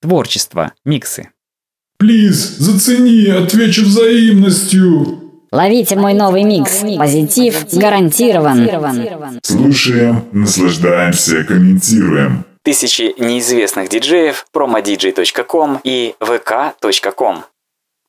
Творчество, миксы. Плиз, зацени, отвечу взаимностью. Ловите мой новый микс. Позитив гарантирован. Слушаем, наслаждаемся, комментируем. Тысячи неизвестных диджеев, promodj.com и vk.com.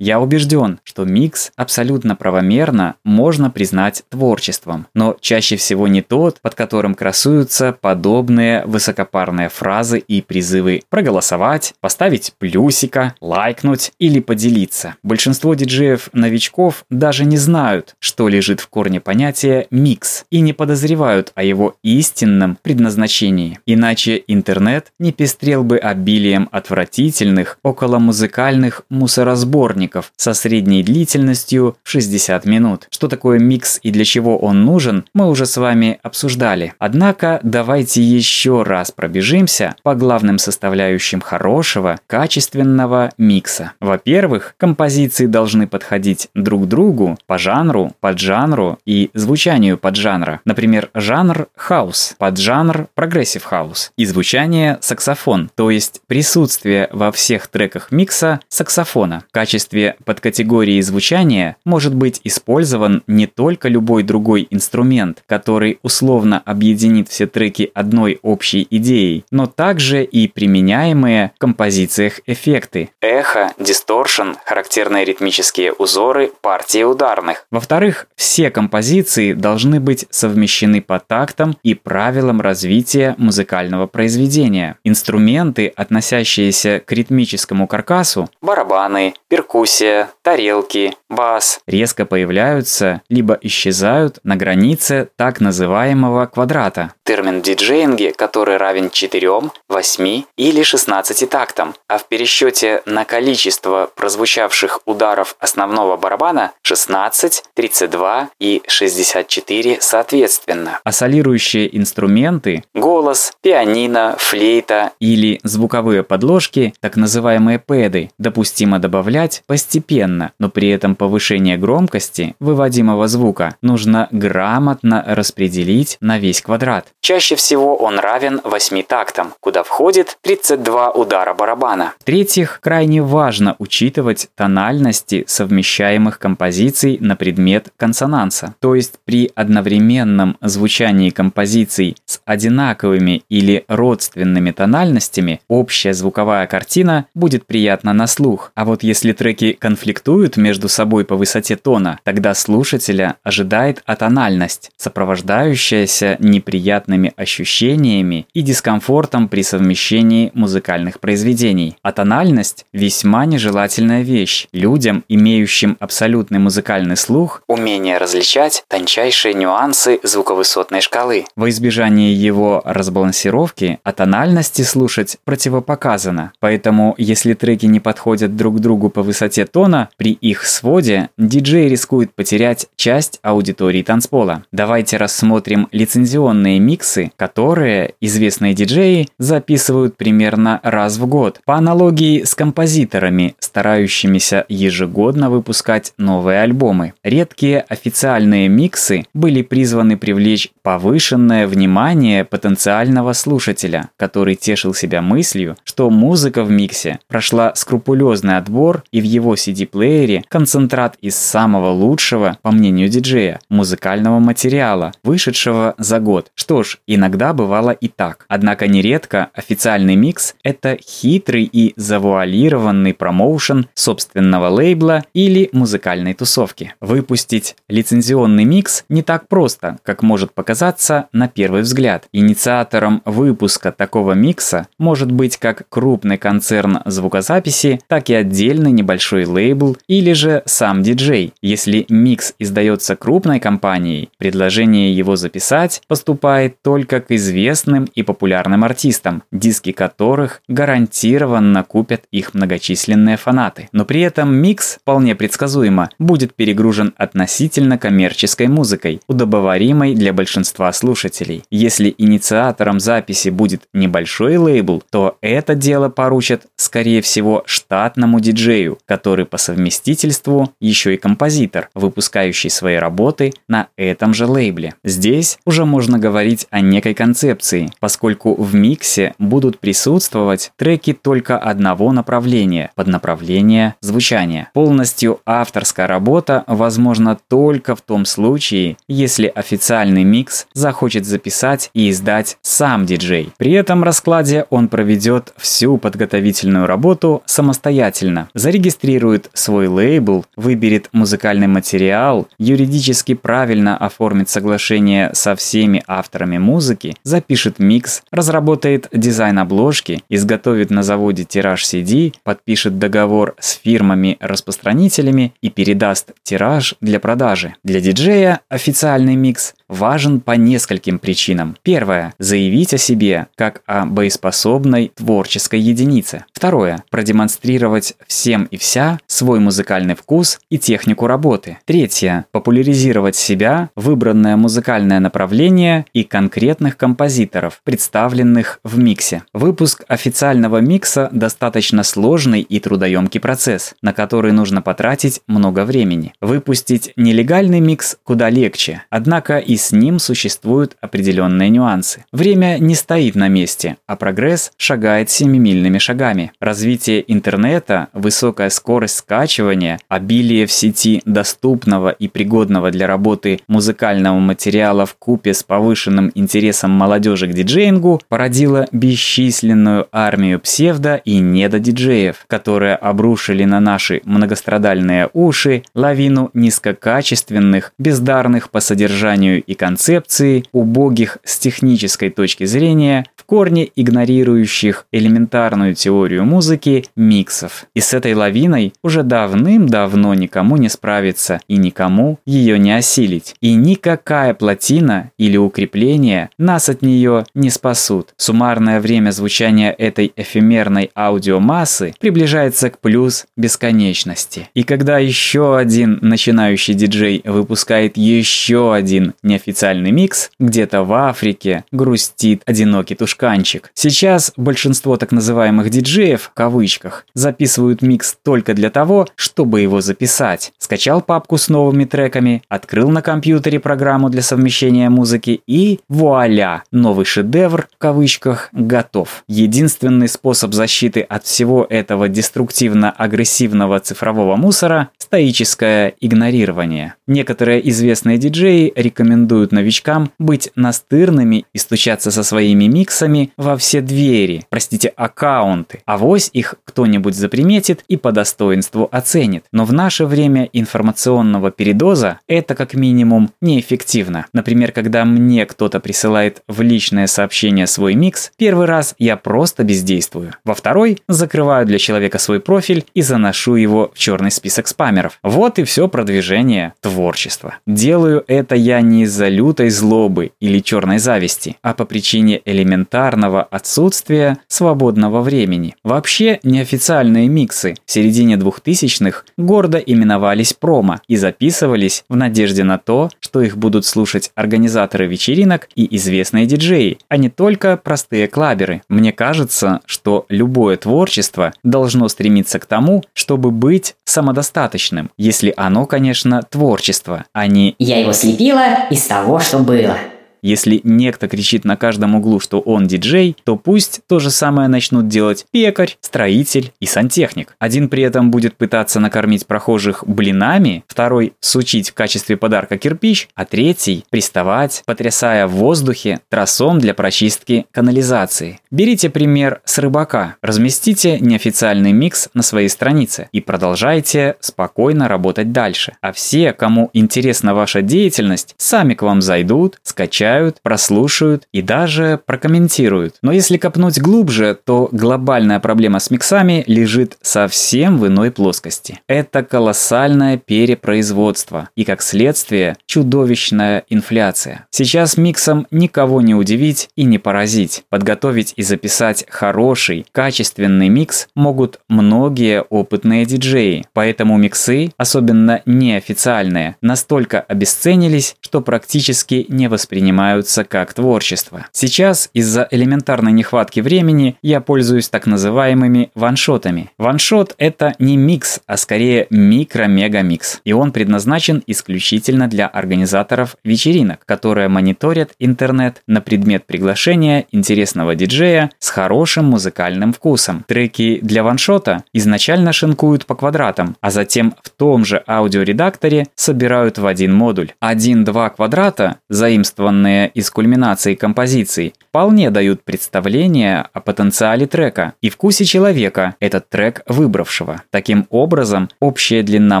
Я убежден, что микс абсолютно правомерно можно признать творчеством, но чаще всего не тот, под которым красуются подобные высокопарные фразы и призывы проголосовать, поставить плюсика, лайкнуть или поделиться. Большинство диджеев-новичков даже не знают, что лежит в корне понятия «микс» и не подозревают о его истинном предназначении. Иначе интернет не пестрел бы обилием отвратительных околомузыкальных мусоросборников, роликов со средней длительностью 60 минут. Что такое микс и для чего он нужен, мы уже с вами обсуждали. Однако давайте еще раз пробежимся по главным составляющим хорошего, качественного микса. Во-первых, композиции должны подходить друг другу по жанру, под жанру и звучанию под жанра. Например, жанр хаус, под жанр прогрессив хаус и звучание саксофон, то есть присутствие во всех треках микса саксофона. В качестве качестве подкатегории звучания может быть использован не только любой другой инструмент, который условно объединит все треки одной общей идеей, но также и применяемые в композициях эффекты. Эхо, дисторшн, характерные ритмические узоры, партии ударных. Во-вторых, все композиции должны быть совмещены по тактам и правилам развития музыкального произведения. Инструменты, относящиеся к ритмическому каркасу, барабаны, перкуссия, перкуссия, тарелки, бас резко появляются либо исчезают на границе так называемого квадрата. Термин в диджеинге, который равен 4, 8 или 16 тактам, а в пересчете на количество прозвучавших ударов основного барабана 16, 32 и 64 соответственно. А солирующие инструменты – голос, пианино, флейта или звуковые подложки, так называемые пэды, допустимо добавлять постепенно, но при этом повышение громкости выводимого звука нужно грамотно распределить на весь квадрат. Чаще всего он равен 8 тактам, куда входит 32 удара барабана. В-третьих, крайне важно учитывать тональности совмещаемых композиций на предмет консонанса. То есть при одновременном звучании композиций с одинаковыми или родственными тональностями общая звуковая картина будет приятна на слух. А вот если треки треки конфликтуют между собой по высоте тона, тогда слушателя ожидает атональность, сопровождающаяся неприятными ощущениями и дискомфортом при совмещении музыкальных произведений. Атональность – весьма нежелательная вещь. Людям, имеющим абсолютный музыкальный слух, умение различать тончайшие нюансы звуковысотной шкалы. Во избежание его разбалансировки, атональности слушать противопоказано. Поэтому, если треки не подходят друг другу по высоте тона, при их своде диджей рискует потерять часть аудитории танцпола. Давайте рассмотрим лицензионные миксы, которые известные диджеи записывают примерно раз в год. По аналогии с композиторами, старающимися ежегодно выпускать новые альбомы. Редкие официальные миксы были призваны привлечь повышенное внимание потенциального слушателя, который тешил себя мыслью, что музыка в миксе прошла скрупулезный отбор и в его его CD-плеере концентрат из самого лучшего, по мнению диджея, музыкального материала, вышедшего за год. Что ж, иногда бывало и так. Однако нередко официальный микс – это хитрый и завуалированный промоушен собственного лейбла или музыкальной тусовки. Выпустить лицензионный микс не так просто, как может показаться на первый взгляд. Инициатором выпуска такого микса может быть как крупный концерн звукозаписи, так и отдельный небольшой большой лейбл или же сам диджей. Если микс издается крупной компанией, предложение его записать поступает только к известным и популярным артистам, диски которых гарантированно купят их многочисленные фанаты. Но при этом микс, вполне предсказуемо, будет перегружен относительно коммерческой музыкой, удобоваримой для большинства слушателей. Если инициатором записи будет небольшой лейбл, то это дело поручат, скорее всего, штатному диджею, который по совместительству совместительству еще и композитор, выпускающий свои работы на этом же лейбле. Здесь уже можно говорить о некой концепции, поскольку в миксе будут присутствовать треки только одного направления, под направление звучания. Полностью авторская работа возможна только в том случае, если официальный микс захочет записать и издать сам диджей. При этом раскладе он проведет всю подготовительную работу самостоятельно, зарегистрирует свой лейбл, выберет музыкальный материал, юридически правильно оформит соглашение со всеми авторами музыки, запишет микс, разработает дизайн обложки, изготовит на заводе тираж CD, подпишет договор с фирмами-распространителями и передаст тираж для продажи. Для диджея официальный микс важен по нескольким причинам. Первое – заявить о себе как о боеспособной творческой единице. Второе – продемонстрировать всем и вся свой музыкальный вкус и технику работы. Третье – популяризировать себя, выбранное музыкальное направление и конкретных композиторов, представленных в миксе. Выпуск официального микса достаточно сложный и трудоемкий процесс, на который нужно потратить много времени. Выпустить нелегальный микс куда легче, однако и с ним существуют определенные нюансы. Время не стоит на месте, а прогресс шагает семимильными шагами. Развитие интернета, высокая скорость скачивания, обилие в сети доступного и пригодного для работы музыкального материала в купе с повышенным интересом молодежи к диджеингу породило бесчисленную армию псевдо и недодиджеев, которые обрушили на наши многострадальные уши лавину низкокачественных, бездарных по содержанию и концепции, убогих с технической точки зрения, в корне игнорирующих элементарную теорию музыки миксов. И с этой лавиной уже давным-давно никому не справиться и никому ее не осилить. И никакая плотина или укрепление нас от нее не спасут. Суммарное время звучания этой эфемерной аудиомассы приближается к плюс бесконечности. И когда еще один начинающий диджей выпускает еще один не неофициальный микс, где-то в Африке грустит одинокий тушканчик. Сейчас большинство так называемых диджеев, в кавычках, записывают микс только для того, чтобы его записать. Скачал папку с новыми треками, открыл на компьютере программу для совмещения музыки и вуаля, новый шедевр, в кавычках, готов. Единственный способ защиты от всего этого деструктивно-агрессивного цифрового мусора – стоическое игнорирование. Некоторые известные диджеи рекомендуют рекомендуют новичкам быть настырными и стучаться со своими миксами во все двери, простите, аккаунты. Авось их кто-нибудь заприметит и по достоинству оценит. Но в наше время информационного передоза это как минимум неэффективно. Например, когда мне кто-то присылает в личное сообщение свой микс, первый раз я просто бездействую. Во второй закрываю для человека свой профиль и заношу его в черный список спамеров. Вот и все продвижение творчества. Делаю это я не из из-за лютой злобы или черной зависти, а по причине элементарного отсутствия свободного времени. Вообще, неофициальные миксы в середине 2000-х гордо именовались промо и записывались в надежде на то, что их будут слушать организаторы вечеринок и известные диджеи, а не только простые клаберы. Мне кажется, что любое творчество должно стремиться к тому, чтобы быть самодостаточным, если оно, конечно, творчество, а не «я его слепила и того, что было. Если некто кричит на каждом углу, что он диджей, то пусть то же самое начнут делать пекарь, строитель и сантехник. Один при этом будет пытаться накормить прохожих блинами, второй сучить в качестве подарка кирпич, а третий приставать, потрясая в воздухе тросом для прочистки канализации. Берите пример с рыбака. Разместите неофициальный микс на своей странице и продолжайте спокойно работать дальше. А все, кому интересна ваша деятельность, сами к вам зайдут, скачают прочитают, прослушают и даже прокомментируют. Но если копнуть глубже, то глобальная проблема с миксами лежит совсем в иной плоскости. Это колоссальное перепроизводство и, как следствие, чудовищная инфляция. Сейчас миксом никого не удивить и не поразить. Подготовить и записать хороший, качественный микс могут многие опытные диджеи. Поэтому миксы, особенно неофициальные, настолько обесценились, что практически не воспринимаются воспринимаются как творчество. Сейчас из-за элементарной нехватки времени я пользуюсь так называемыми ваншотами. Ваншот – это не микс, а скорее микро-мега-микс. И он предназначен исключительно для организаторов вечеринок, которые мониторят интернет на предмет приглашения интересного диджея с хорошим музыкальным вкусом. Треки для ваншота изначально шинкуют по квадратам, а затем в том же аудиоредакторе собирают в один модуль. Один-два квадрата, заимствованные из кульминации композиции, вполне дают представление о потенциале трека и вкусе человека, этот трек выбравшего. Таким образом, общая длина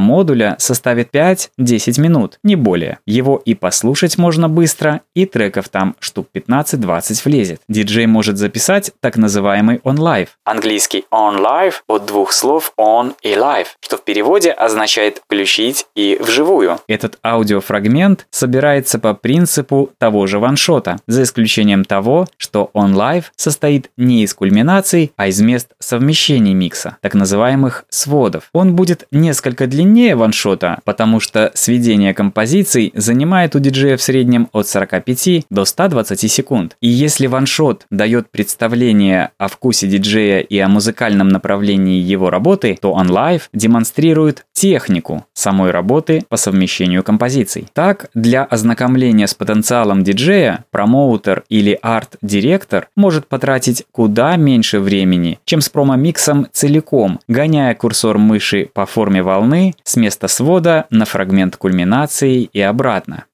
модуля составит 5-10 минут, не более. Его и послушать можно быстро, и треков там штук 15-20 влезет. Диджей может записать так называемый on-live. Английский on-live от двух слов on и live, что в переводе означает включить и вживую. Этот аудиофрагмент собирается по принципу того же ваншота, за исключением того, что on-live состоит не из кульминаций, а из мест совмещений микса, так называемых сводов. Он будет несколько длиннее ваншота, потому что сведение композиций занимает у диджея в среднем от 45 до 120 секунд. И если ваншот дает представление о вкусе диджея и о музыкальном направлении его работы, то OnLive демонстрирует технику самой работы по совмещению композиций. Так, для ознакомления с потенциалом диджея, промоутер или арт-директор может потратить куда меньше времени, чем с промо-миксом целиком, гоняя курсор мыши по форме волны с места свода на фрагмент кульминации и обратно.